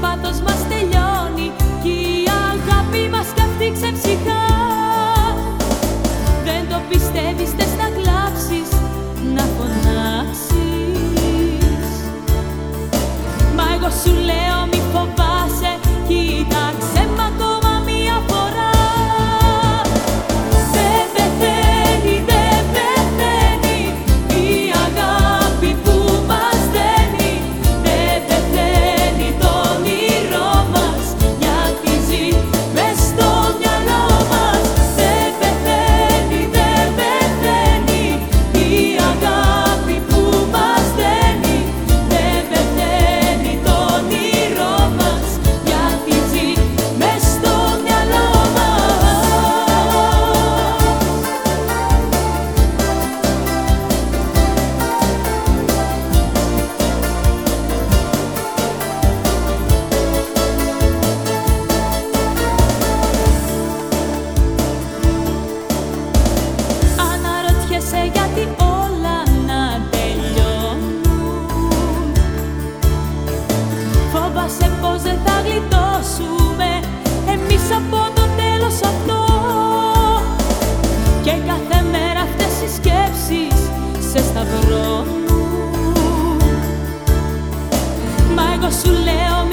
πάθος μας. και κάθε μέρα αυτές οι σκέψεις σε σταυρώνουν. Μα εγώ σου λέω